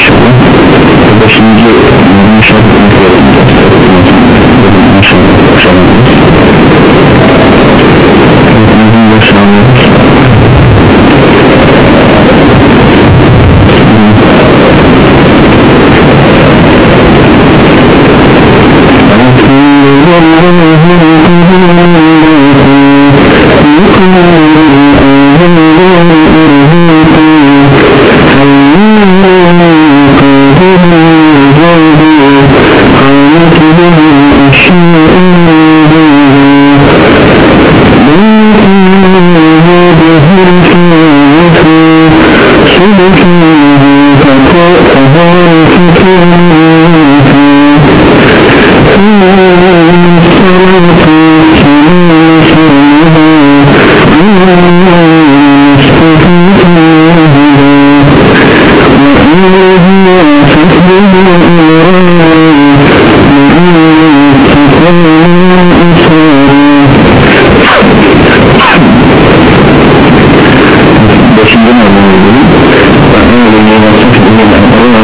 inşallah 5. inşallah Altyazı M.K. yazımdan sonra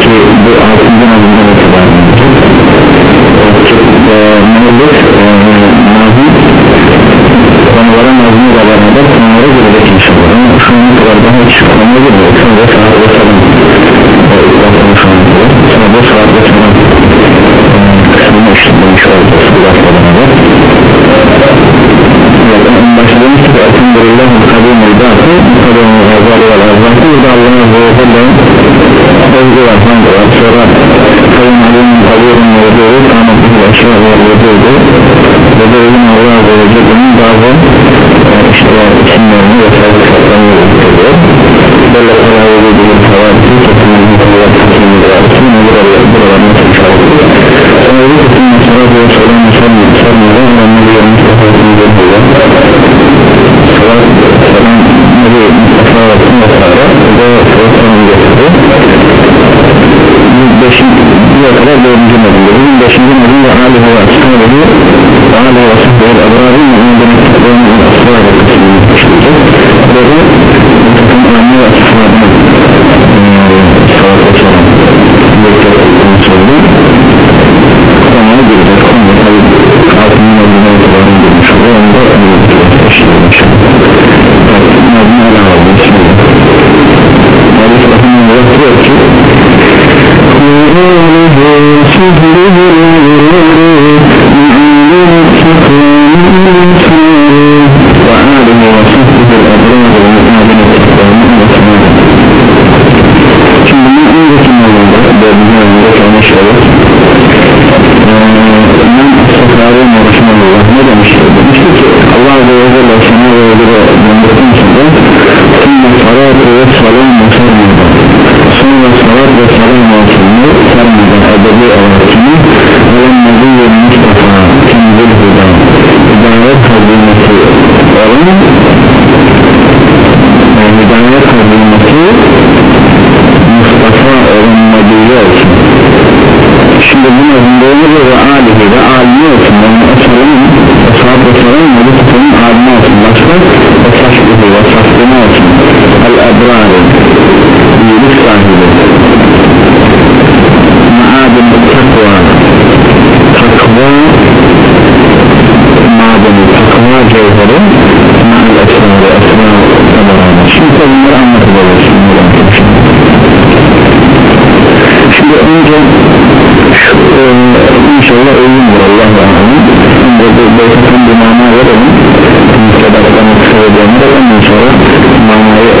ki bu altıncı nazımdan itibaren Mevlüt Elhamdülillah Kadim Meydatı Kadim Meydatı ve Azatı Burada Allah'ın Azze ve Celle'nin Özgü var Hamd var Sonra Kadim Alim Kadir'in Mevdu'yu Kamatı Aşağı ve Mevdu'yu Ve de Ölüm Allah Azze ve Celle'nin bazı işte isimlerini ve saygı sıfatlarını gösteriyor Böyle kararı dediğim havadisi Kesinlikle Kesinlikle Kesinlikle Kesinlikle Buralarını çalışıyor Sonra bir kısım Mesela bu 4. mezun 5. mezun ve alihi ve ashabı olarakini Velen Nebiyyü Mustafa Tenzil Huda Hidayet hazırlısı olan Hidayet hazırlısı Mustafa olan Nebiyyü olsun Şimdi bu nazımda olur ve alihi ve alimi olsun cevheri maal esrarı esrarı şimdi bunları anlatacağız şimdi önce şu, e, inşallah ölümdür Allah'a emanet şimdi bu beytetin bir mana verelim. Müstedaktan söylediğimde ondan sonra manayı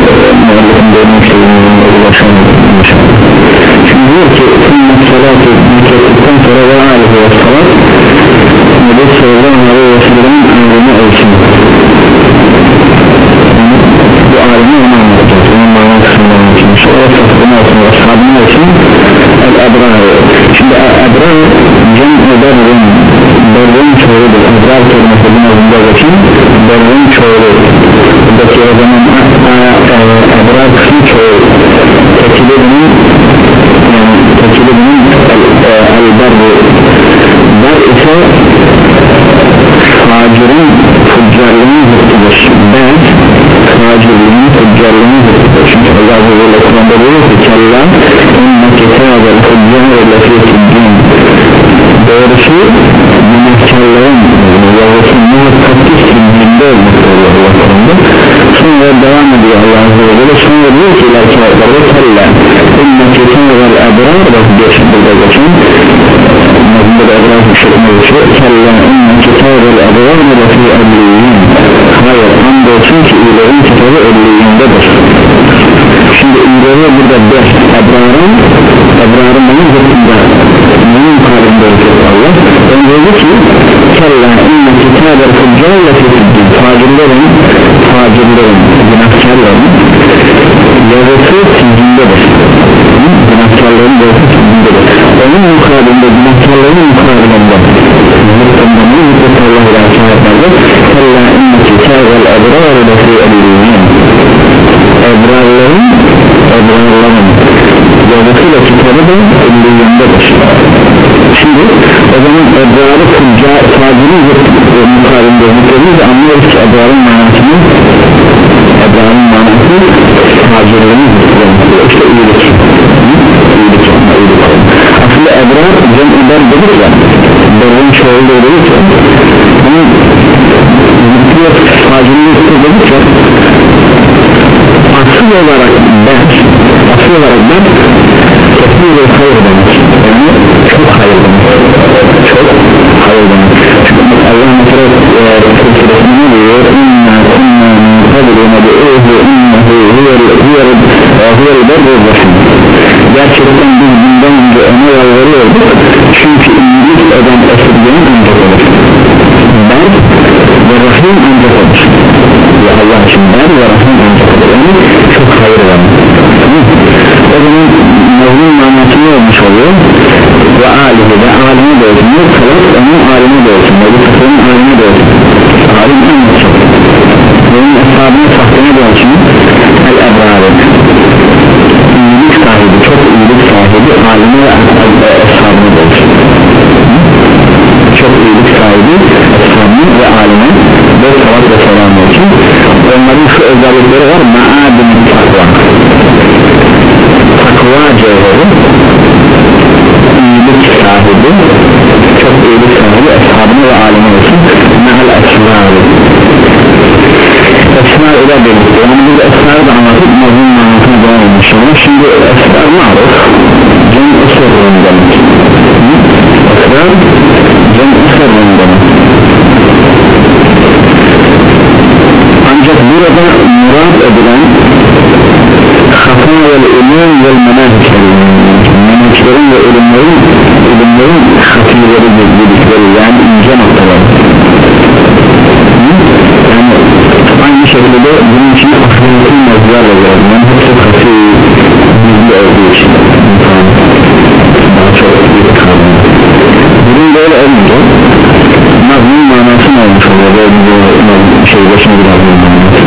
müellifin dönüm şeyine ulaşalım. İnşallah şimdi diyor ki sünnet salatı mükettikten sonra ve alihi ve salat Nebi sallallahu aleyhi anlatacağız onun mana kısmından için sonra safhına olsun ve sahabına olsun el-ebrar şimdi ebrar cem ederin berrin çoğuludur ebrar kelimesi bu nazımda geçin berrin çoğulu buradaki o zaman geçiyor kella inne kitabel ebrar lefi elliyin hayır andolsun ki iyilerin kitabı elliyindedir şimdi iyileri burada beş ebrarın ebrarın benim zıttında neyin kalbinde okuyor Allah önce dedi ki kella inne kitabel fıccal lefi siccin facirlerin facirlerin günahkarların yazısı siccindedir günahkarların yazısı siccindedir onun mukabilinde günahkarların mukabilinde zaman ebrarı fıcca facili mukabilinde zıttediğimiz anlıyoruz ki ebrarın manasını ebrarın manası zıttediğimiz işte iyilik. İyilik yapma iyilik aslında ebrar cem eder dedik ya berrin çoğu dedik ya. Bunun zıttıyor facirliği dedik ya asıl olarak ben asıl olarak ben kesin bir hayır demek yani çok hayır demek çok hayır demek çünkü Allah mesela suresinde ne diyor? İnna kunna min qablu ned'uhu innehu huvel berrul rahim gerçekten biz bundan önce ona yalvarıyorduk. Çünkü iyilik eden esirgenin ancak olur ber ve rahim ancak olur ve Allah için ber ve rahim ancak olur yani çok esrarı da anlatıp mazlum manasına devam edmiş olalım şimdi esrar maruf cem esrarın demek esrar cem esrarın demek ancak burada murad edilen hata ve ilim ve menajlerin ve ilimlerin ilimlerin hatileri dedikleri yani ince noktalar. Yani aynı şekilde de bunun için şey başına bir nazmin manası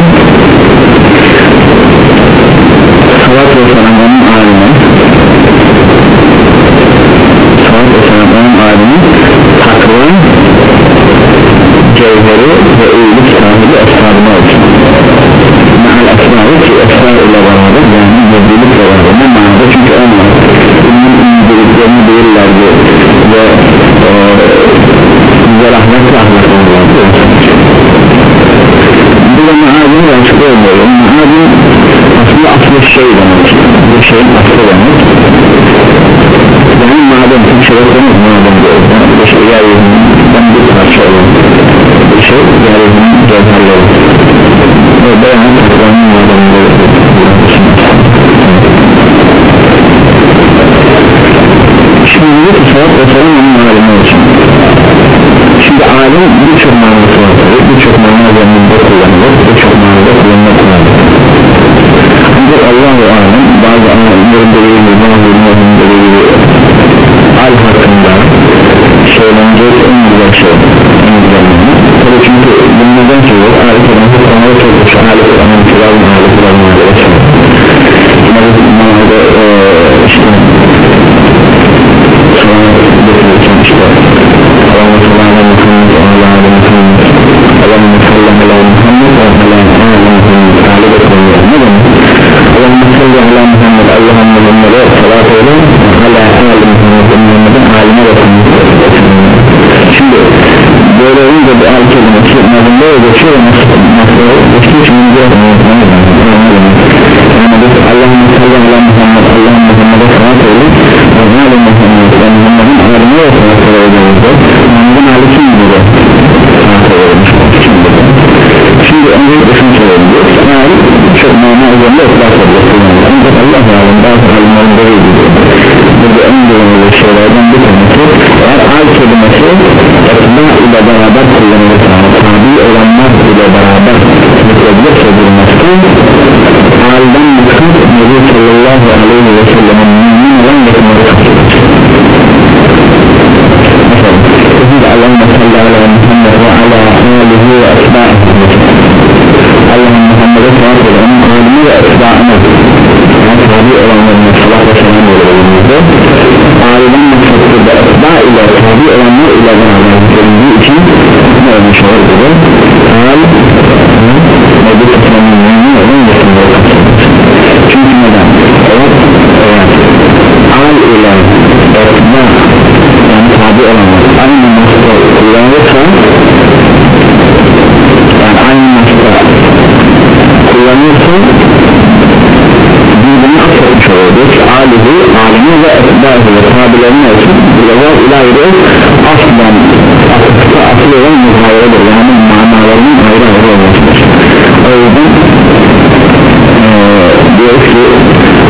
salat ve selam onun alimi salat ve selam onun alimi takva cevheri ve iyilik sahibi eshabına olsun şey demek bir şeyin aslı demek yani maden Türkçe'de denir maden diyor yani bir şey yeryüzünden bir parça olan bir şey yeryüzünün cevherleri. Ve beyanı takvanın madenleri şimdi bir ve selam onun alemi için şimdi alim birçok manası var. Birçok mana geçtiği için bize Allah'ın sallallahu aleyhi ve Muhammed Allah'ın Muhammed'e salat eyle ve Allah'ın Muhammed ve Muhammed'in ağrını ve salat eyleyince Muhammed'in ağrı kim bilir salat eyleymiş kim bilir şimdi öncelikle şunu söyleyelim ağrı çok mana üzerinde ıslah edilir ancak Allah alem bazı alimlerin böyle diyor burada en doğru şeylerden bir tanesi eğer ağrı kelimesi etna ile beraber kullanılırsa tabi olanlar ile beraber zikredilirse bir mefkul halden maksud Nebi sallallahu aleyhi ve sellem'in mümin olan kapsılır mesela Allahümme salli ala Muhammed ve ala alihi ve esba'ihi Allah'ın Muhammed'e onun alimi ve esba'ına yani tabi olanlarına salat ve selam verilmemizde aileden maksatlı da esba ile tabi olanlar ile beraber zikredildiği için ne olmuş olur dedi. Al Nebi Sallallahu mümin olan kapsılır çünkü neden? Al ile esba yani tabi olanlar aynı masada kullanılırsa yani aynı kullanılırsa birbirini affetmiş oluruz alihi, alimi ve esbahı ve tabilerini olsun burada ilayda aslan asıkta asıl olan muhaveredir yani manalarının ayrı ayrı olmasıdır o yüzden ee, diyor ki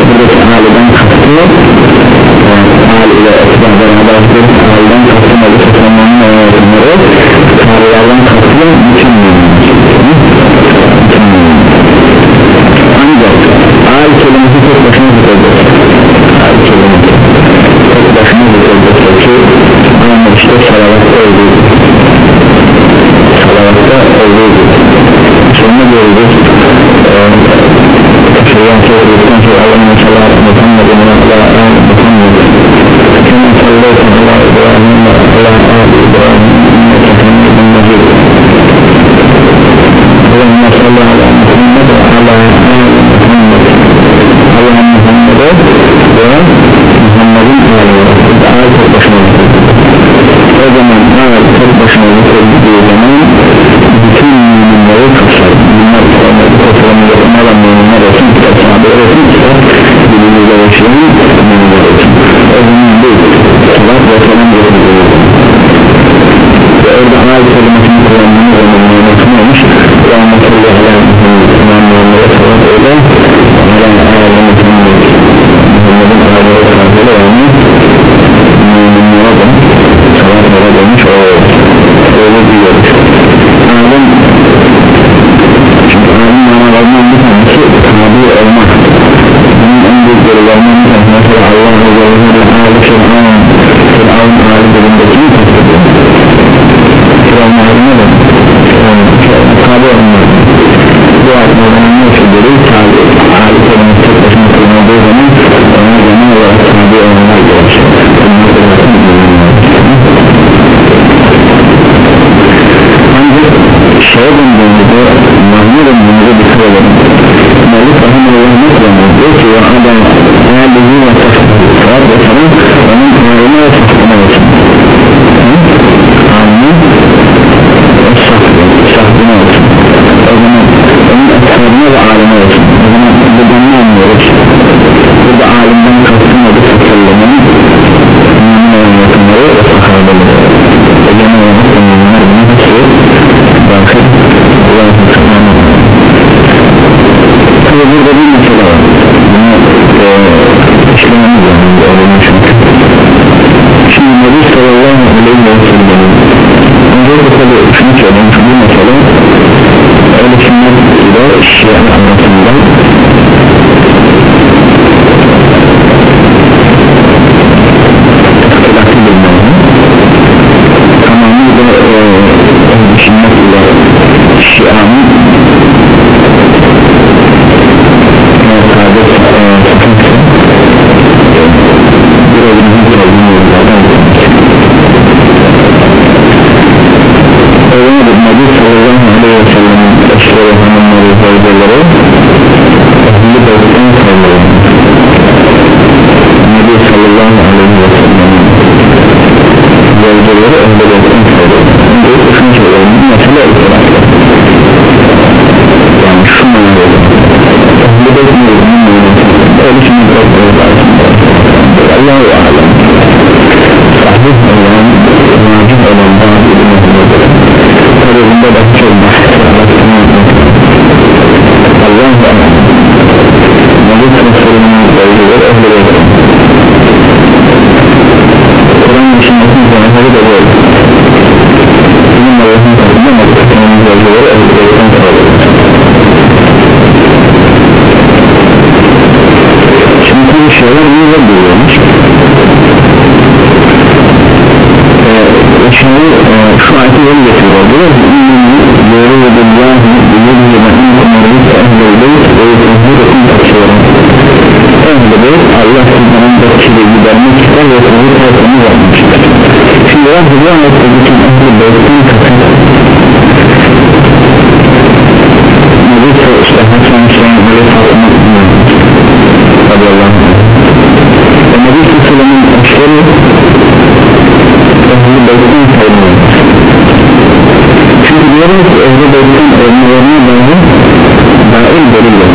buradaki aliden kastı hal ile esbah beraberdir halden kastım görürüz şeyden söyledikten sonra Allah'ın sallallahu Muhammed'in ve ala ali Muhammed kema sallallahu ala İbrahim ali İbrahim inneke hamidun mecid Allahümme salli ala Muhammed ve ala ali Muhammed Allah'ın Muhammed'e ve Muhammed'in ve ayet tek başına o zaman ayet tek başına yükseldiği zaman olsun kitap birbiriyle yaşayan döndüğümüzde mahmur döndüğümüzde dikkat edelim Malik Rahimullah ne diyor? Ki ve adam eğerliği ve Nebi sallallahu aleyhi ve sellem'in zevceleri ehli beytin sayılır ehli sünnet olmalı lazım Allah'u alem sahih olan macun olan bazı ilimlerdir tarafında da hiç olmaz Allah'u alem Mevlüt Resulü'nün belgeleri ehli verir Kur'an dışındaki zamanları da böyle Bunun arasında mevlüt Resulü'nün belgeleri ehli verir bu şeyler bunu reddediyormuş ee, şimdi e, şu ayeti yolu getiriyor diyor ki Yürü ve billahi Yürü ve inkumarıyı ehl-i beyt ve yürü taşıyorum Ehl-i beyt Allah sizden bekçili gidermek ister ve sizi tertemiz yapmıştır Şimdi Rabbi bu ayette bütün ehl-i beytin Nebi işte Hasan Hüseyin Ali Fatıma radıyallahu Nebi Süleyman'ın eşleri Ehl-i beytin sayılıyor çünkü diyoruz ki Ehl-i beytin ölmelerine dair dair delil yok.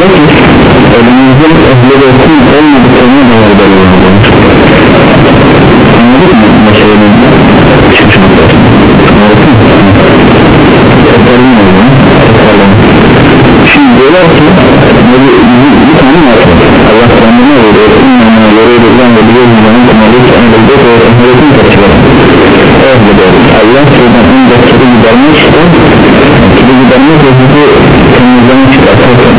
Lakin elimizde Ehl-i beytin olmadıklarına dair delil yok anladık mı meselenin çıkışını anladık mı? tekrarlayın şimdi diyorlar ki bir, bir, bir tane var. Allah kendine veriyor Allah sizden en bekleri gidermek ister bekleri gidermek ve sizi temizlemek ister takdir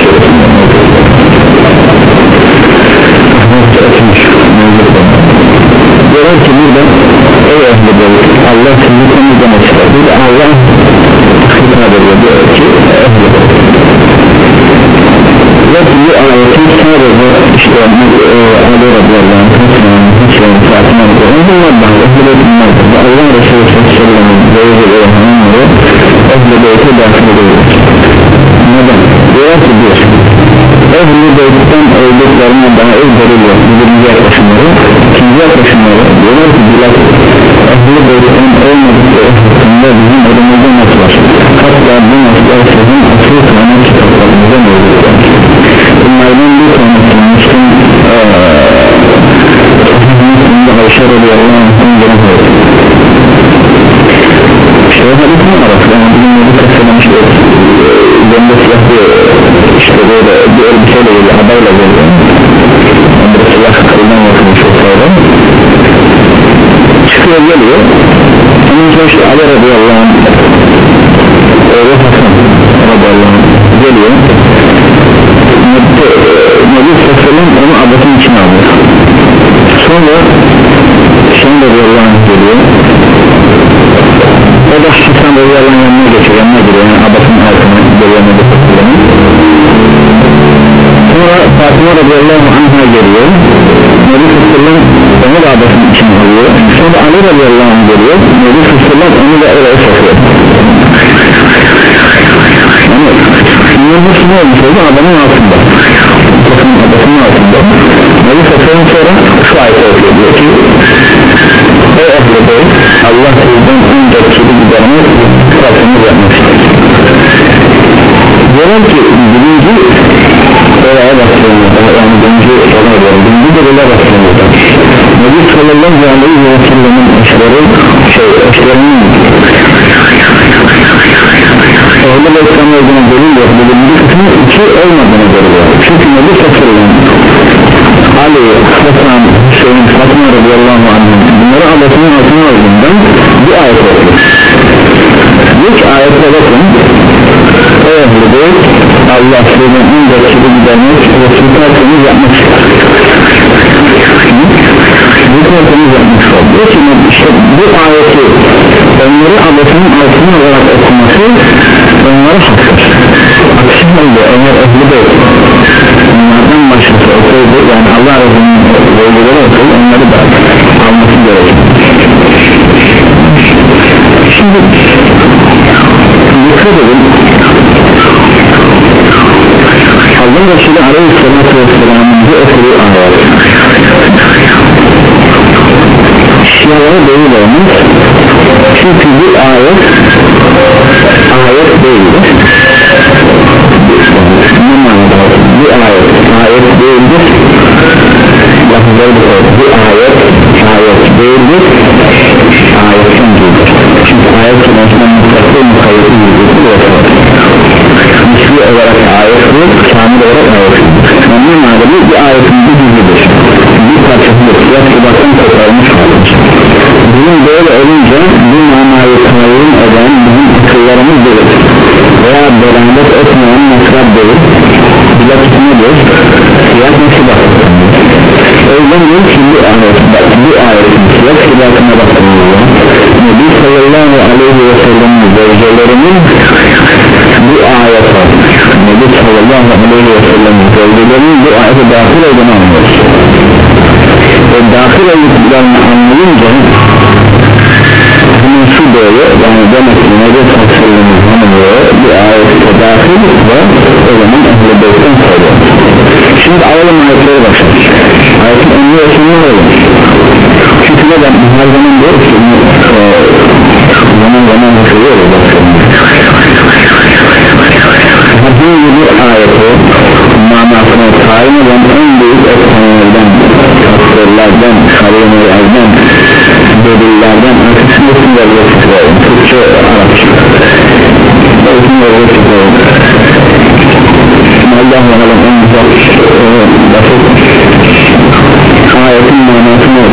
Şerif'in diyorlar ki burada ey ehli beyt Allah sizi temizlemek ister bir de Allah hitap ediyor. Diyor ki ehli ve bu ayetin sadece işte e, Ali radıyallahu anh Hüseyin, Fatıma radıyallahu anh bunlar da ehli bunlardır ve Allah Resulü sallallahu aleyhi ve sellem'in ehli beyte dahil ediyor neden? diyorlar ki bir Ehl-i Beyt'ten öldüklerine dair delil yok birinci yaklaşımları ikinci yaklaşımları diyorlar ki bilak Ehl-i Beyt'ten olmadıkları hakkında bizim elimizde not var hatta bu notlar sizin asıl kaynak kitaplarınızda mevcutlar bunlardan bir tanesi Müslüm Müslüm'de Ayşe radıyallahu anh'ın hayatı işte o hadis ne var yani bizim Nebi Kassadan işte üzerinde siyah bir işte böyle bir elbiseyle geliyor haberle geliyor yani bir siyah karından yapılmış olsaydı çıkıyor geliyor onun için işte Ali radıyallahu anh oğlu Hasan radıyallahu anh geliyor Nebi Sassal'ın onu ablasının içine alıyor sonra radıyallahu anh geliyor. O da Hasan radıyallahu anh yanına geçiyor yanına giriyor yani ablasının altına geliyor Nebi Sassal'ın sonra Fatıma radıyallahu anh'a geliyor. Nebi Sassal'ın onu da ablasının içine alıyor. Sonra Ali radıyallahu anh geliyor. Nebi Sassal'ın onu da öyle sokuyor Yıldız ne olmuş oldu? Adamın altında. Bakın adamın altında. Nebi Sassal'ın sonra şu ayet okuyor. Diyor ki ehli bey Allah sizden en geçili gidermek Rabbimiz yapmak ister Diyorlar ki birinci olaya başlıyorlar yani birinci olay var birinci olaya başlıyorlar Nebi sallallahu aleyhi ve sellem'in eşleri şey eşlerinin Ehli Beyt'ten olduğuna delil yok bu birinci kısmı iki olmadığına görüyor çünkü Nebi sallallahu Ali, Hasan, Hüseyin, Fatma radıyallahu anh bunları Allah'ın altına aldığından bir ayet okuyor ilk ayette bakın. Ey ehli beyt Allah sizden en geçili gidermek ve sultanını yapmak ister bu oldu ayeti onları Allah'ın altına olarak okuması onlara haktır aksi halde eğer ehli beyt onlardan başkası olsaydı yani Allah Resulü'nün bölgeleri olsaydı onları da alması gerekir. Şimdi dikkat edin Allah Resulü Aleyhisselatü Vesselam'ın bu okuduğu ayet. Şialara değil olmaz çünkü bu ayet ayet değildir. Ne manada? Bu ayet ayet değildir. Lafızları bu ayet şimdi alalım ayetleri başlar ayetin önlü ve sonunu alalım. Çünkü neden her zaman diyor ki e, zaman zaman söylüyor herhangi bir ayeti manasına tayin eden en büyük etkenlerden faktörlerden kavimlerden delillerden arkasında isimler geçiyorum Türkçe Arapça. İsimler geçiyorum Allah'u alem en güzel basit ayetin manasını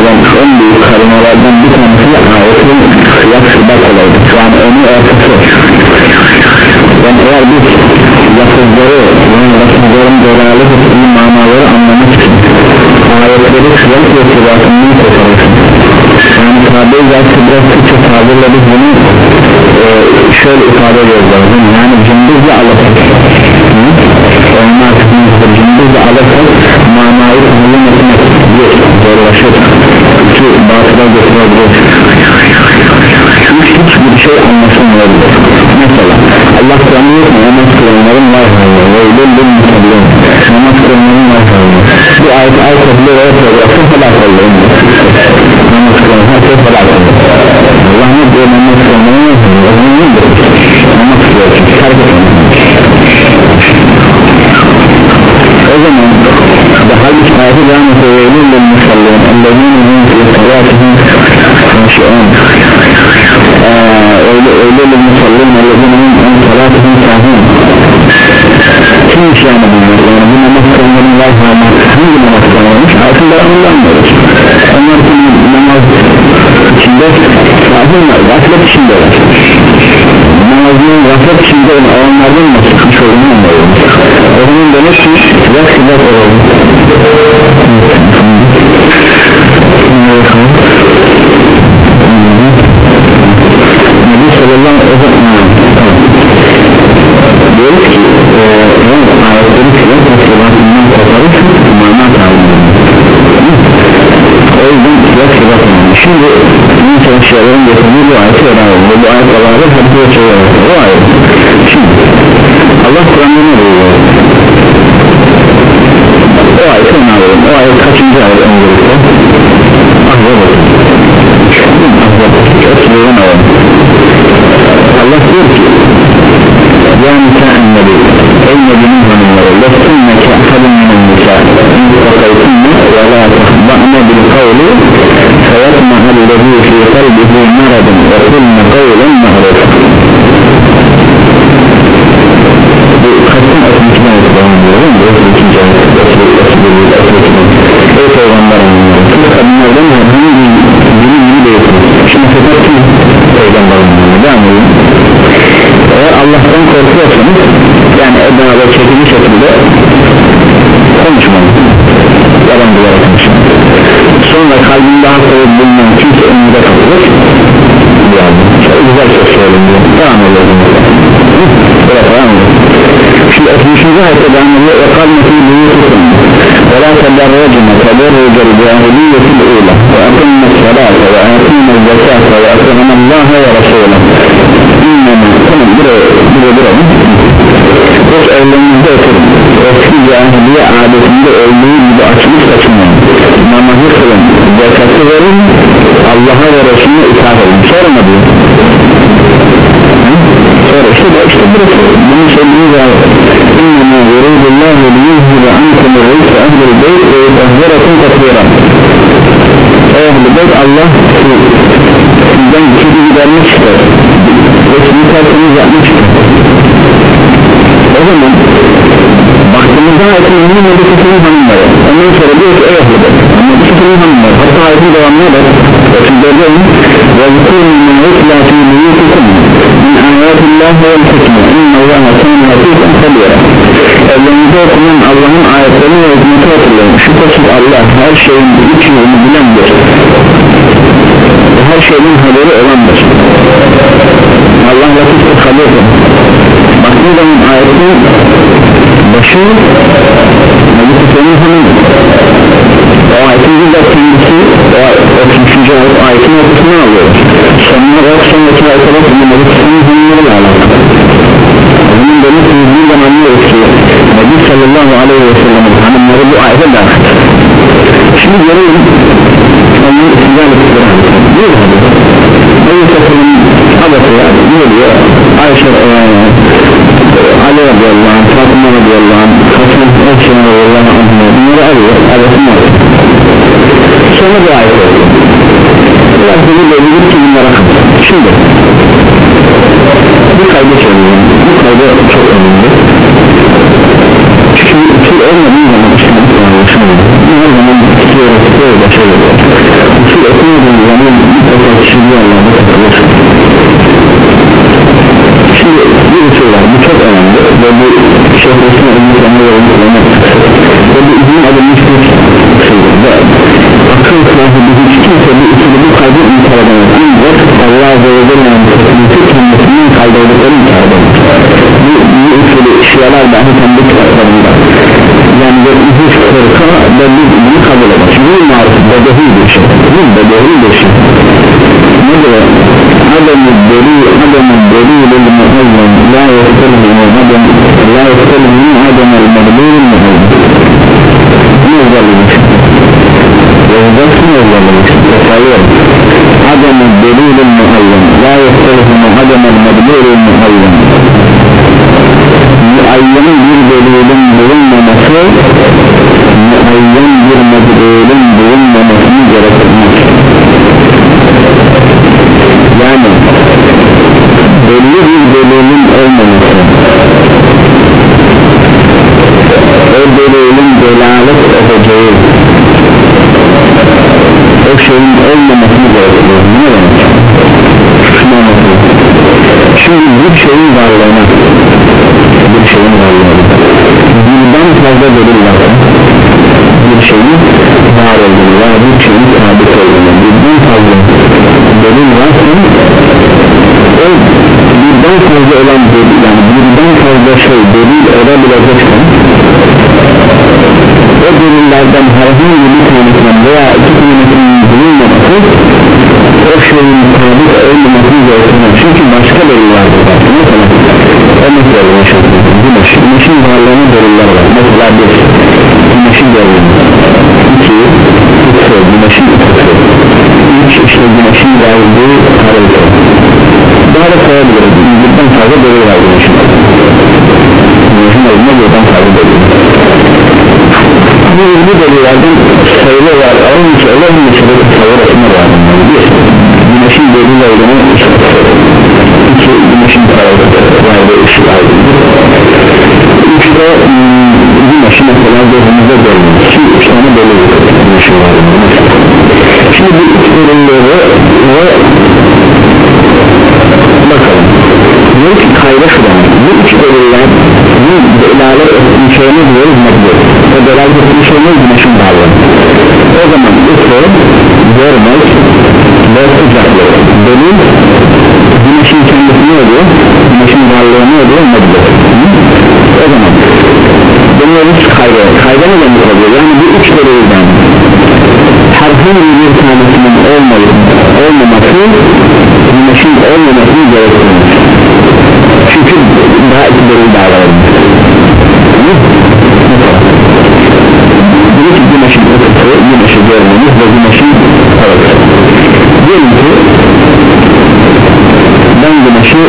eden en büyük kalimelerden bir tanesi ayetin kıyak sıdak olaydı an onu ortası yani eğer biz lafızları yani lafızların delalet ettiği manaları anlamak için ayetleri kıyak ve sıdatından koparırsın yani tabi zaten biraz Türkçe tabirle bunu e, şöyle ifade ediyoruz. Yani alırsak onun cımbızla alırsak manayı tahmin etmek bir zorlaşır ki batıda götürebilir hiç hiçbir şey anlaşılmayabilir mesela Allah Kur'an'ı yok mu namaz kılanların var haline ve öyle mutabılın namaz kılanların var haline bu ayet ayet kabul ve fotoğrafı helak oldu namaz kılanın her şey helak oldu Allah ne diyor namaz kılanların var haline namaz kılıyor çünkü hareket o zaman daha bir ayeti devam ediyor ve musallin ellezine min fiyatatihim şi'un ee, öyle öyle bir musallin ellezine min fiyatatihim sahim kim iş yani bunlar? Yani bu namaz kılmanın var ama hangi namaz kılmanmış altında anlamıyoruz onlar kimin namaz içinde sahimler gaflet içindeler namazının gaflet içinde olanlardan nasıl çıkmış olduğunu anlıyoruz zaman demek ki sıcak olalım Nebi sallallahu aleyhi ve sellem diyoruz ki e, ayetleri filan sıfatından koparıp mana sağlıyor o yüzden sıcak sıcak şimdi bunun çalışmaların getirdiği bu ayeti ve bu ayet Allah'ın haddi ve şey o ayet şimdi Allah Kur'an'da ne diyor o ayeti ona alalım o ayet kaçıncı ayet öncelikle ahzab ahzab alalım Allah diyor ki ya nisa nebi ey nebinin hanımları lestunne ki ahadun minin nisa in takaytunne ve la tahba'ne bil kavli feyatmaha lezi fi kalbihi maradun ve kulne kavlen mahrufa bu kaçın ötmüşüne ötmüşüne bu ikinci şekilde konuşmayın yalan bularak konuşmayın sonra kalbinde hastalık bulunan kimse önünde kalır yani çok güzel söz söyleniyor devam edelim evet devam edelim şimdi 60. ayette devam ediyor. Ve kalmeti buyutusun ve la tedarracına tedarrucal cahiliyetil ula. Ve akınna salata ve akınna zekata ve akınna allaha ve rasulah İnneme tamam buraya buraya buraya Koç evlerinizde oturun Eski cahiliye adetinde olduğu gibi açmış kaçınmayın Namazı kılın Zekatı verin Allah'a ve Resulüne itaat edin. Sonra mı diyor? Sonra işte, işte burası. Bunu söylediğiniz ayet İnneme yuridullahu liyuzhibe ankum reis ehlil beyt ve yutahzirakum katira Ehl-i beyt Allah sizden kirli gidermek ister. Ve sizin tertemiz yapmak ister o zaman baktığımızda ayetin ünlü medresesinin hanımları ondan sonra diyor ki ey ahlıdır medresesinin hanımları hatta ayetin devamına da 34'e ve zıkkûnun mevcut lâfî büyütüküm min ayatillâh ve hikmâ inna allâha sâna hafîfen sabiyara evlerinize okunan Allah'ın ayetlerini ve hükümeti hatırlayın şüphesiz Allah her şeyin üç yolunu bilendir. Her şeyin haberi olandır. Allah latif ve haberi Bakın zaman ayetin başı Nebi Hüseyin'in hanım o ayetin bizzat kendisi o 33. ayet ayetin ortasını alıyor. Sonuna bak sonraki ayetler Nebi Hüseyin'in hanımlarıyla alakalı bunun demek ki bir zaman anlıyoruz ki Nebi sallallahu aleyhi ve sellem'in hanımları bu ayete dahil şimdi görelim onun tutuyor diyor mu? Nebi sallallahu babası ne diyor Ayşe e, Ali radıyallahu anh Fatıma radıyallahu anh Hasan Ekşen radıyallahu anh bunları alıyor arasını alıyor sonra bu ayet oluyor biraz bunu belirtir ki bunlara şimdi bu kaydı söylüyorum bu kaydı çok önemli usul olmadığı zaman İslam anlaşılmıyor her zaman tutuyor tutuyor başarılı usul okumadığın zaman mutlaka kişiliği Allah'da takılır şimdi bir usul var bu çok önemli. Ve bu şehresine ümit ömrü olmak ve bu izin bir usuldur ve akıl sahibi kimse bu ikili bu kaybı inkar edemez ancak Allah Azze ve Celle'nin kesinlikle kendisinin kaydırdıklarını inkar edemez bu, bu ikili şialar dahi kendi kitaplarında yani ve iziz korka ve bir ilgi kabul eder çünkü bu marif bedehi bir şey bu bedehi bir şey ne diyor adamı deli adamı deli lil muazzam la yastelhi adam la yastelhi adam el mağlul muazzam ne özelliği Yoldan kim yollamış? Sayıyor Adem'in delilin muayyen La yestelihumu Adem'in medbulun muayyen Muayyenin bir delilin bulunmaması Muayyen bir medbulun bulunmamasını gerektirmiş Yani Belli bir delilin olmaması O delilin delalet edeceği şeyin olmamasını gerekiyor ne demek? şimdi bir şeyin varlığına bir şeyin varlığına birden fazla delil var bir şeyin var olduğunu veya bir şeyin sabit olduğunu birden fazla delil varsa o birden fazla olan delil yani birden fazla şey delil olabilecekse o delillerden herhangi bir tanesinin veya iki tanesinin bulunmaması o şeyin sabit olmamasını gerektirir çünkü başka deliller var mesela örnek veriyorum şimdi. Güneş güneşin varlığına deliller var. Mesela bir güneşin görünümü iki ısı güneşin ısı üç işte güneşin geldiği harita daha da sayabiliriz. Birden fazla delil var güneşin. Güneşin olduğuna birden fazla delil bu bu delillerden sayılı olarak alınmış olan bir şey sayı arasında var bir güneşin delil olduğunu iki güneşin varlığı ışık aydınlığı. Üçte güneşi mesela gözümüzde görmüyor. Ki üç tane delil güneşin varlığı şimdi bu üç delilleri ve bakalım. Bu üç kayda şu demek bu üç deliller bu delalet ettiği ne diyoruz medya o delalet ettiği şey ne güneşin varlığı o zaman ısı görmek ve sıcaklık. Delil güneşin kendisi ne oluyor? Güneşin varlığı ne oluyor? Medya o zaman deniyoruz kayda kayda ne demek oluyor? Yani bu üç delilden herhangi bir tanesinin olmayıp olmaması güneşin olmamasını gerektirir. Çünkü daha iki delil daha var bir ki güneşin ısısı güneşi görmemiz ve güneşin parası diyelim ki ben güneşi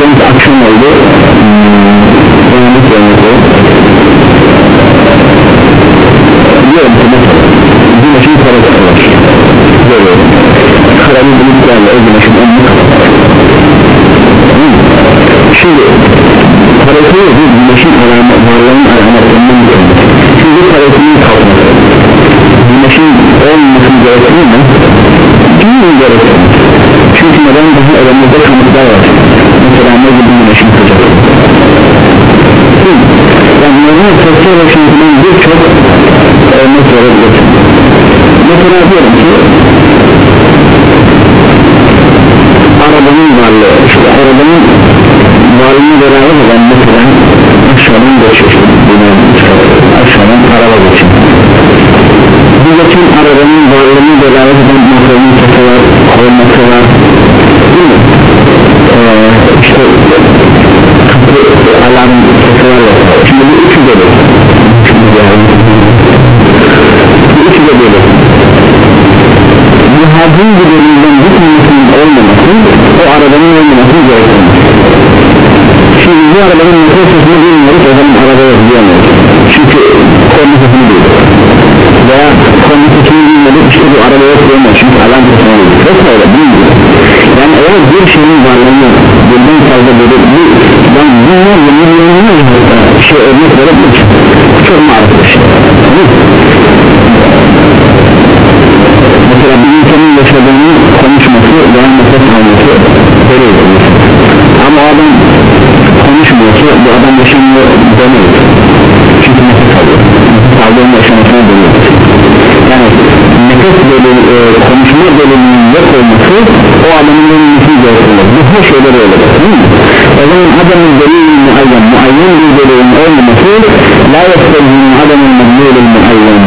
genç akşam oldu. Uyanık uyanık diyelim ki güneşin parası var görüyorum. Karalı bulutlarla o güneşin önünü şimdi parası bu güneşin varlığının alametlerinden bir şimdi parasının kalkması güneşin olmamasını gerektirir mi? mi gerekiyor çünkü neden daha elimizde kanıtlar var? Mesela ne gibi güneşin sıcaklığı? Yani normal sosyal yaşantının birçok örnek verebilirsin mesela diyelim ki arabanın varlığı işte arabanın varlığına beraber olan mesela aşağıdan geçiyor. İşte aşağıdan araba geçiyor. Bu geçen arabanın varlığına beraber olan motorun sesi var olması var. Değil mi? Ee, işte alarm sesi var ya. Şimdi bu üçü de bu üçü de böyle. Birinden bir tanesinin olmaması o arabanın olmaması gerekir şimdi bu arabanın motor sesini bilmiyoruz o zaman arabaya diyemeyiz çünkü korna sesini duyuyoruz veya korna sesini bilmedik işte bu araba yok diyemiyor çünkü alarm sesini duyuyoruz vesaire bilmiyoruz. Yani eğer bir şeyin varlığını birden fazla böyle bu ben bunlar milyonlarca şey örnek verebilir çok marif bir şey. Mesela bir insanın yaşadığını konuşması veya nefes alması böyle olur ama o adam konuşmuyorsa bu adam yaşamıyor demeyiz çünkü nefes alıyor nefes aldığında yaşamasına dönüyor yani nefes bölümü e, konuşma bölümünün yok olması o adamın ölmesini gerektirir bu her şeyler öyle değil mi? o zaman adamın delilin muayyen muayyen bir delilin olmaması la yastelzinin adamın medlulin muayyen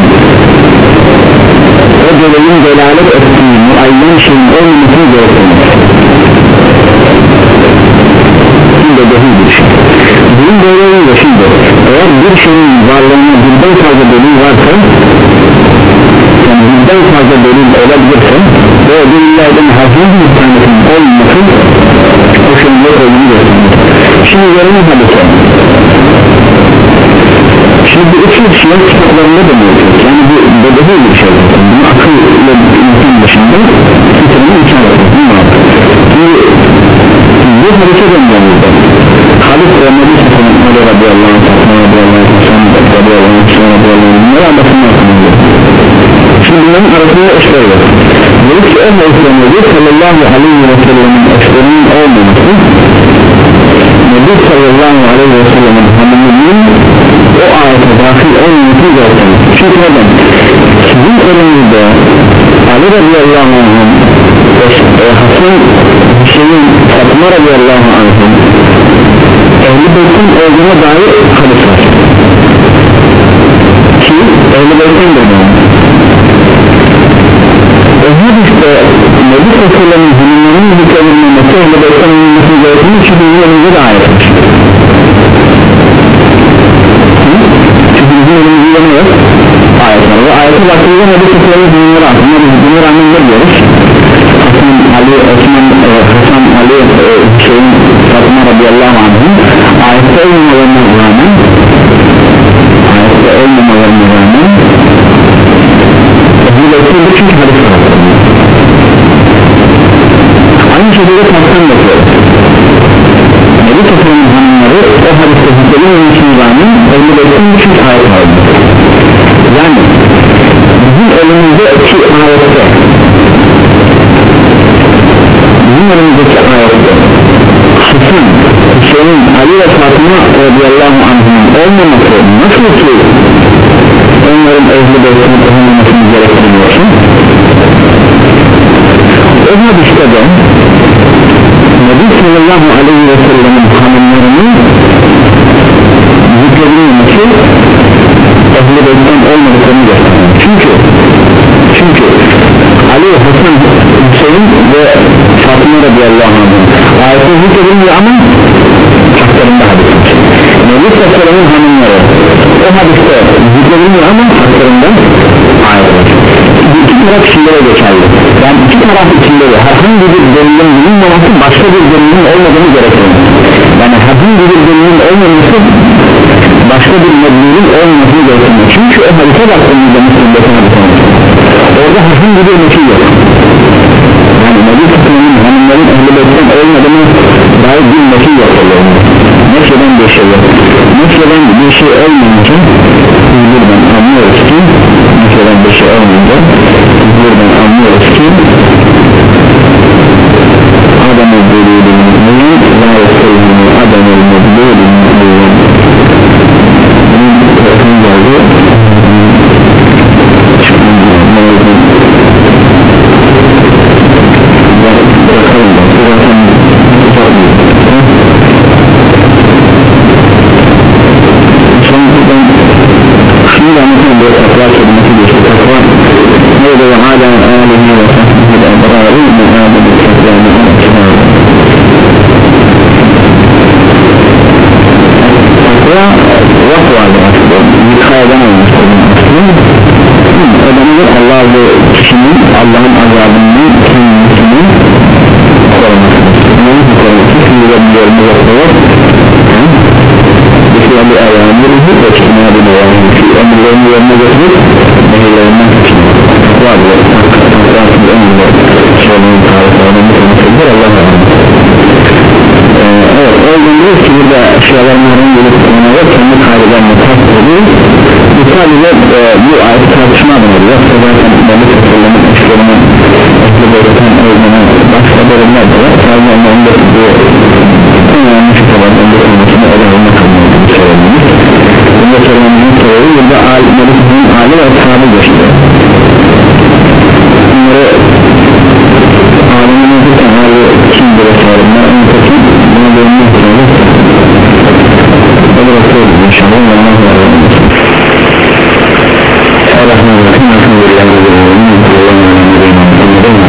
o delilin delalet ettiği muayyen şeyin olmamasını gerektirir şimdi dehi bir şey. Bunun böyle bir şimdi. Eğer bir şeyin varlığına birden fazla delil varsa yani birden fazla delil olabilirse ve delillerden herhangi bir tanesinin olması o şeyin yok olduğunu gösterir şimdi gelelim hadise. Şimdi bu üçü şiir kitaplarında da mevcut. Yani bu bedevi bir şey. Bunu akıl ile insan dışında fikrinin içine şimdi bu hadise gönderildi hadis ve Nebi Sallallahu Aleyhi radıyallahu anh radıyallahu anh radıyallahu anh radıyallahu anh bunları anlatımlar şimdi bunların arasında eşler var dedi ki o hadise Nebi Sallallahu Aleyhi ve sellem'in eşlerinin olmaması Nebi Sallallahu Aleyhi ve sellem'in hanımının o ayete dahil olmaması zaten çünkü neden sizin elinizde Ali radıyallahu anh'ın e, Hasan Hüseyin Fatma radıyallahu anh'ın Ehli Beyt'in olduğuna dair hadis var ki Ehli Beyt'indir bu o hadiste Nebi Sallallahu hanımlarının zikredilmemesi Ehli Beyt'in olması gerektiğini çünkü bizim elimizde de ayet var çünkü bizim elimizde ne yok ayet var ve ayete baktığımızda Nebi Sallallahu bunları aslında biz bunu rağmen ne diyoruz Hasan Ali Osman e, Hasan Ali e, Hüseyin Fatma radıyallahu anh'ın bekliyordu çünkü hadis var. Aynı şekilde Fatsan bakıyor Nebi Tasarım'ın hanımları o hadiste Ehli Beyt'in çünkü ayet aldı yani bizim elimizdeki ayette bizim elimizdeki ayette Hasan, Hüseyin, Ali ve Fatıma radıyallahu anh'ın olmaması nasıl ki onların ehli beytinin olmamasını gerektiriyorsun o hadiste de Nebi sallallahu aleyhi ve sellem'in hanımlarının zikredilmemesi ehli beytten olmadıklarını gösteriyor. Çünkü çünkü Ali, Hasan, Hüseyin ve Fatıma radıyallahu anh ayette zikredilmiyor ama Nebi Sallallahu hanımları o hadiste zikredilmiyor ama haklarında ayet var iki taraf içinde de geçerli. Yani iki taraf içinde de herhangi bir delilin bulunmaması başka bir delilin olmadığını gerektirir. Yani herhangi bir delilin olmaması başka bir medlulün olmamasını gerektirir. Çünkü o hadise baktığımızda Müslüm'deki hadise orada herhangi bir nefis yok Nükleden bir şey olmayınca buradan anlıyoruz ki Nükleden bir şey olmayınca buradan anlıyoruz ki Adamı bölüyoruz ala alemi ve sahbihi ebrari muhabbedu şehrani Takva vakvadır aslında Yıkayadan olmuştur Ödemeli Allah ve kişinin Allah'ın azabından kendisini korumasıdır Bunun koruması şimdi de bir yolda yapılır Bir şey bir ayağını ve çıkmaya bir ayağını Ömürlerini yerine götürüp var ya Rabbim emirler söyleyin tariflerine mutluluktur Allah razı evet olduğunda ki burada eşyalarından gelip onlara kendi kaydeden mutlak oluyor bu sadece e, bu ayet tartışma adına yoksa zaten Mehmet Resulü'nün eşlerinin ehli bölgeten olduğunu başka bölümler de var sadece onların da bu en önemli şüpheler önde konusunda ele almak adına söylediğimiz bunda söylememizin sebebi burada Mehmet Resulü'nün Ali ve sahibi geçti bunları alemin yazırken abi kim bırakıyorum ben onu takayım. Buna görünmek üzere o bırakıyoruz inşallah. Ondan sonra Allah'ın Allah'ın Allah'ın Allah'ın Allah'ın Allah'ın Allah'ın Allah'ın